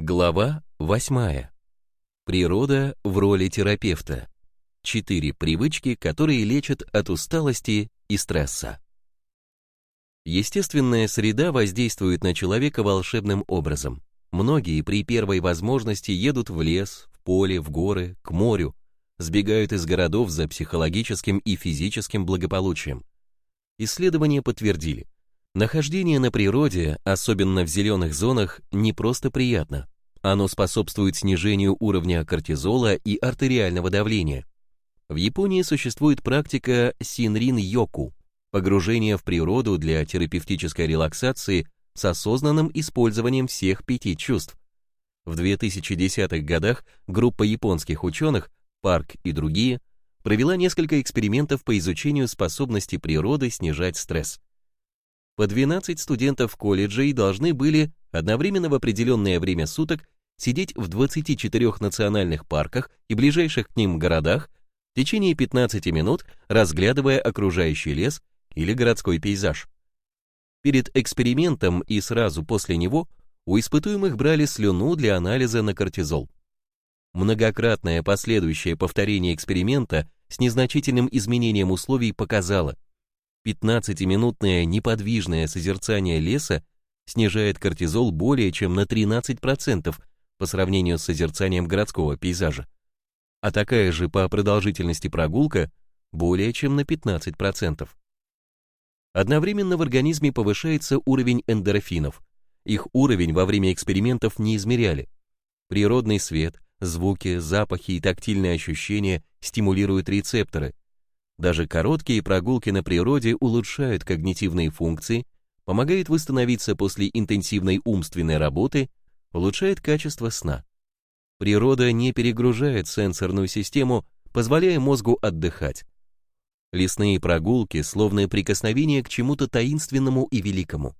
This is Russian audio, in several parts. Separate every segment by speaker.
Speaker 1: Глава 8. Природа в роли терапевта. Четыре привычки, которые лечат от усталости и стресса. Естественная среда воздействует на человека волшебным образом. Многие при первой возможности едут в лес, в поле, в горы, к морю, сбегают из городов за психологическим и физическим благополучием. Исследования подтвердили, Нахождение на природе, особенно в зеленых зонах, не просто приятно. Оно способствует снижению уровня кортизола и артериального давления. В Японии существует практика синрин-йоку – погружение в природу для терапевтической релаксации с осознанным использованием всех пяти чувств. В 2010-х годах группа японских ученых, Парк и другие, провела несколько экспериментов по изучению способности природы снижать стресс по 12 студентов колледжей должны были одновременно в определенное время суток сидеть в 24 национальных парках и ближайших к ним городах в течение 15 минут, разглядывая окружающий лес или городской пейзаж. Перед экспериментом и сразу после него у испытуемых брали слюну для анализа на кортизол. Многократное последующее повторение эксперимента с незначительным изменением условий показало – 15-минутное неподвижное созерцание леса снижает кортизол более чем на 13% по сравнению с созерцанием городского пейзажа, а такая же по продолжительности прогулка более чем на 15%. Одновременно в организме повышается уровень эндорфинов. Их уровень во время экспериментов не измеряли. Природный свет, звуки, запахи и тактильные ощущения стимулируют рецепторы, даже короткие прогулки на природе улучшают когнитивные функции, помогают восстановиться после интенсивной умственной работы, улучшает качество сна. Природа не перегружает сенсорную систему, позволяя мозгу отдыхать. Лесные прогулки словно прикосновение к чему-то таинственному и великому.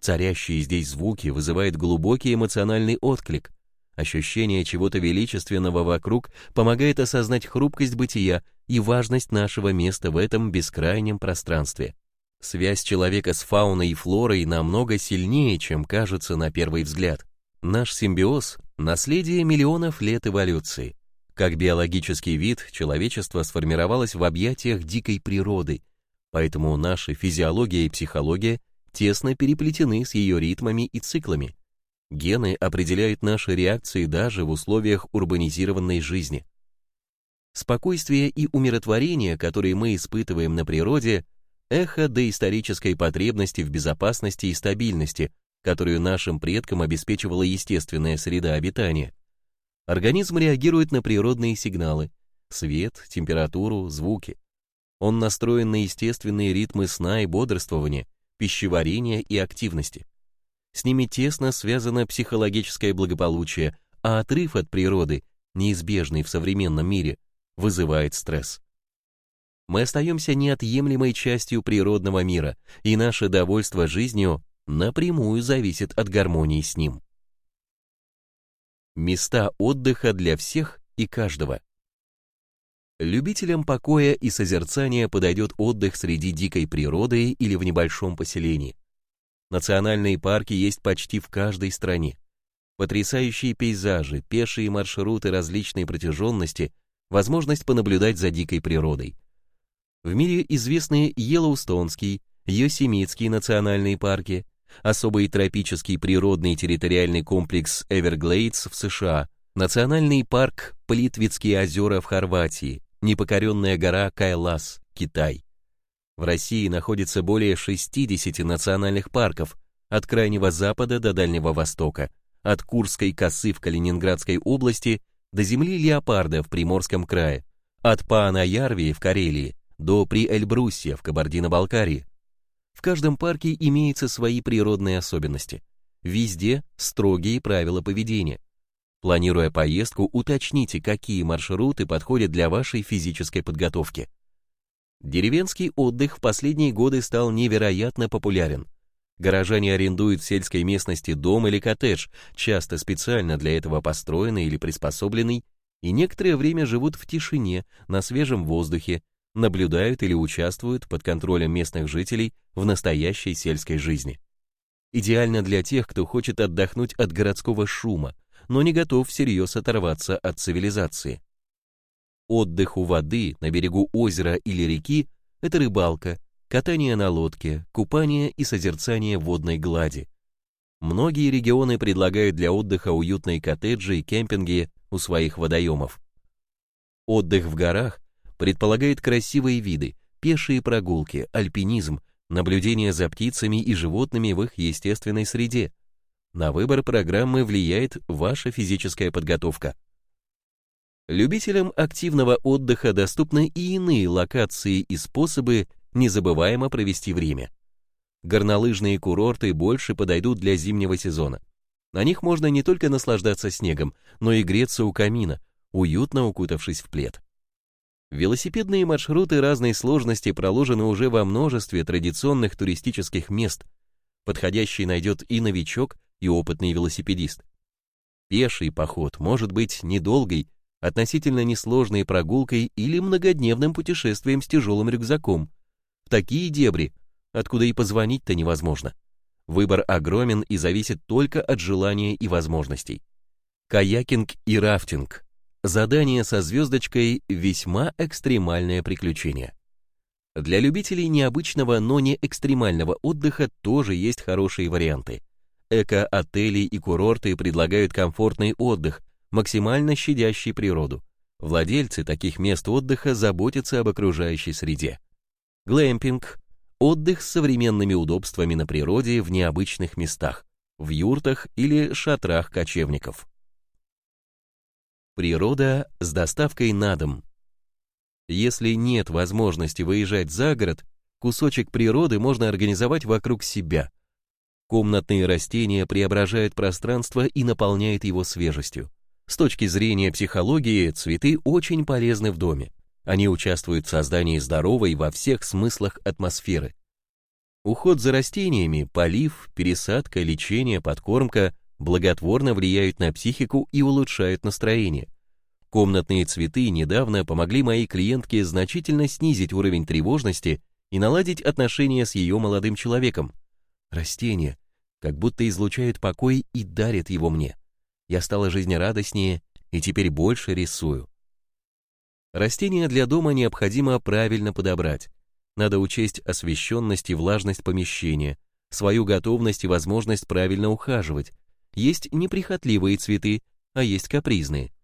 Speaker 1: Царящие здесь звуки вызывают глубокий эмоциональный отклик. Ощущение чего-то величественного вокруг помогает осознать хрупкость бытия и важность нашего места в этом бескрайнем пространстве. Связь человека с фауной и флорой намного сильнее, чем кажется на первый взгляд. Наш симбиоз – наследие миллионов лет эволюции. Как биологический вид, человечество сформировалось в объятиях дикой природы, поэтому наша физиология и психология тесно переплетены с ее ритмами и циклами. Гены определяют наши реакции даже в условиях урбанизированной жизни. Спокойствие и умиротворение, которые мы испытываем на природе, эхо доисторической потребности в безопасности и стабильности, которую нашим предкам обеспечивала естественная среда обитания. Организм реагирует на природные сигналы – свет, температуру, звуки. Он настроен на естественные ритмы сна и бодрствования, пищеварения и активности. С ними тесно связано психологическое благополучие, а отрыв от природы, неизбежный в современном мире, вызывает стресс. Мы остаемся неотъемлемой частью природного мира, и наше довольство жизнью напрямую зависит от гармонии с ним. Места отдыха для всех и каждого. Любителям покоя и созерцания подойдет отдых среди дикой природы или в небольшом поселении. Национальные парки есть почти в каждой стране. Потрясающие пейзажи, пешие маршруты различной протяженности возможность понаблюдать за дикой природой. В мире известны Йеллоустонский, Йосемитский национальные парки, особый тропический природный территориальный комплекс Эверглейдс в США, национальный парк Плитвицкие озера в Хорватии, непокоренная гора Кайлас, Китай. В России находится более 60 национальных парков, от Крайнего Запада до Дальнего Востока, от Курской косы в Калининградской области до земли леопарда в Приморском крае, от Паана-Ярвии в Карелии до При-Эльбруссия в Кабардино-Балкарии. В каждом парке имеются свои природные особенности. Везде строгие правила поведения. Планируя поездку, уточните, какие маршруты подходят для вашей физической подготовки. Деревенский отдых в последние годы стал невероятно популярен. Горожане арендуют в сельской местности дом или коттедж, часто специально для этого построенный или приспособленный, и некоторое время живут в тишине, на свежем воздухе, наблюдают или участвуют под контролем местных жителей в настоящей сельской жизни. Идеально для тех, кто хочет отдохнуть от городского шума, но не готов всерьез оторваться от цивилизации. Отдых у воды, на берегу озера или реки – это рыбалка, катание на лодке, купание и созерцание водной глади. Многие регионы предлагают для отдыха уютные коттеджи и кемпинги у своих водоемов. Отдых в горах предполагает красивые виды, пешие прогулки, альпинизм, наблюдение за птицами и животными в их естественной среде. На выбор программы влияет ваша физическая подготовка. Любителям активного отдыха доступны и иные локации и способы незабываемо провести время. Горнолыжные курорты больше подойдут для зимнего сезона. На них можно не только наслаждаться снегом, но и греться у камина, уютно укутавшись в плед. Велосипедные маршруты разной сложности проложены уже во множестве традиционных туристических мест. Подходящий найдет и новичок, и опытный велосипедист. Пеший поход может быть недолгой, относительно несложной прогулкой или многодневным путешествием с тяжелым рюкзаком. В такие дебри, откуда и позвонить-то невозможно. Выбор огромен и зависит только от желания и возможностей. Каякинг и рафтинг Задание со звездочкой «Весьма экстремальное приключение». Для любителей необычного, но не экстремального отдыха тоже есть хорошие варианты. Эко-отели и курорты предлагают комфортный отдых, максимально щадящий природу. Владельцы таких мест отдыха заботятся об окружающей среде. Глэмпинг – отдых с современными удобствами на природе в необычных местах, в юртах или шатрах кочевников. Природа с доставкой на дом. Если нет возможности выезжать за город, кусочек природы можно организовать вокруг себя. Комнатные растения преображают пространство и наполняют его свежестью. С точки зрения психологии, цветы очень полезны в доме. Они участвуют в создании здоровой во всех смыслах атмосферы. Уход за растениями, полив, пересадка, лечение, подкормка благотворно влияют на психику и улучшают настроение. Комнатные цветы недавно помогли моей клиентке значительно снизить уровень тревожности и наладить отношения с ее молодым человеком. Растения как будто излучают покой и дарят его мне. Я стала жизнерадостнее и теперь больше рисую. Растения для дома необходимо правильно подобрать. Надо учесть освещенность и влажность помещения, свою готовность и возможность правильно ухаживать, есть неприхотливые цветы, а есть капризные.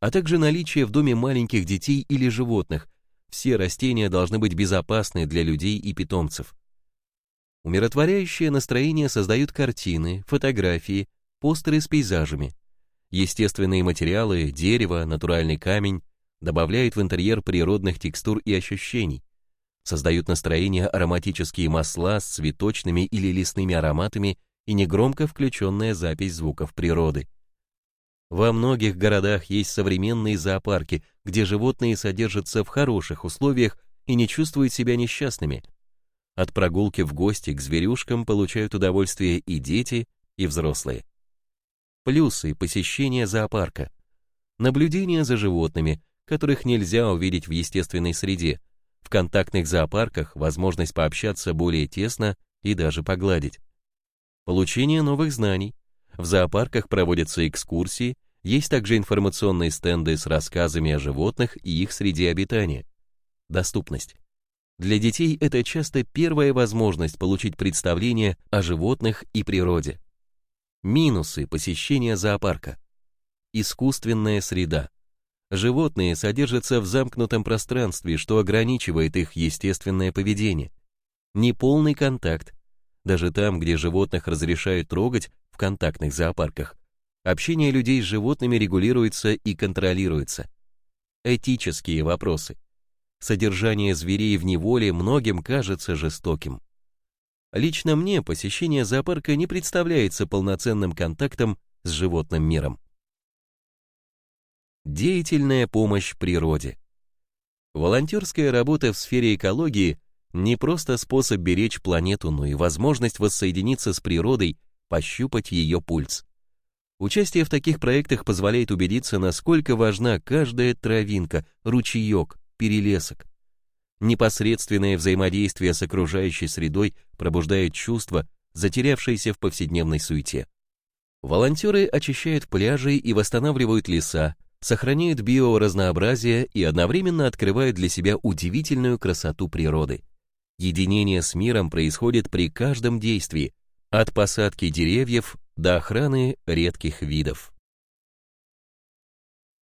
Speaker 1: А также наличие в доме маленьких детей или животных. Все растения должны быть безопасны для людей и питомцев. Умиротворяющее настроение создают картины, фотографии, постеры с пейзажами. Естественные материалы, дерево, натуральный камень добавляют в интерьер природных текстур и ощущений. Создают настроение ароматические масла с цветочными или лесными ароматами и негромко включенная запись звуков природы. Во многих городах есть современные зоопарки, где животные содержатся в хороших условиях и не чувствуют себя несчастными. От прогулки в гости к зверюшкам получают удовольствие и дети, и взрослые. Плюсы посещения зоопарка. Наблюдение за животными, которых нельзя увидеть в естественной среде. В контактных зоопарках возможность пообщаться более тесно и даже погладить. Получение новых знаний. В зоопарках проводятся экскурсии, есть также информационные стенды с рассказами о животных и их среде обитания. Доступность. Для детей это часто первая возможность получить представление о животных и природе. Минусы посещения зоопарка. Искусственная среда. Животные содержатся в замкнутом пространстве, что ограничивает их естественное поведение. Неполный контакт, даже там, где животных разрешают трогать в контактных зоопарках, общение людей с животными регулируется и контролируется. Этические вопросы. Содержание зверей в неволе многим кажется жестоким. Лично мне посещение зоопарка не представляется полноценным контактом с животным миром. Деятельная помощь природе. Волонтерская работа в сфере экологии не просто способ беречь планету, но и возможность воссоединиться с природой, пощупать ее пульс. Участие в таких проектах позволяет убедиться, насколько важна каждая травинка, ручеек, перелесок. Непосредственное взаимодействие с окружающей средой пробуждает чувства, затерявшиеся в повседневной суете. Волонтеры очищают пляжи и восстанавливают леса, сохраняют биоразнообразие и одновременно открывают для себя удивительную красоту природы. Единение с миром происходит при каждом действии, от посадки деревьев до охраны редких видов.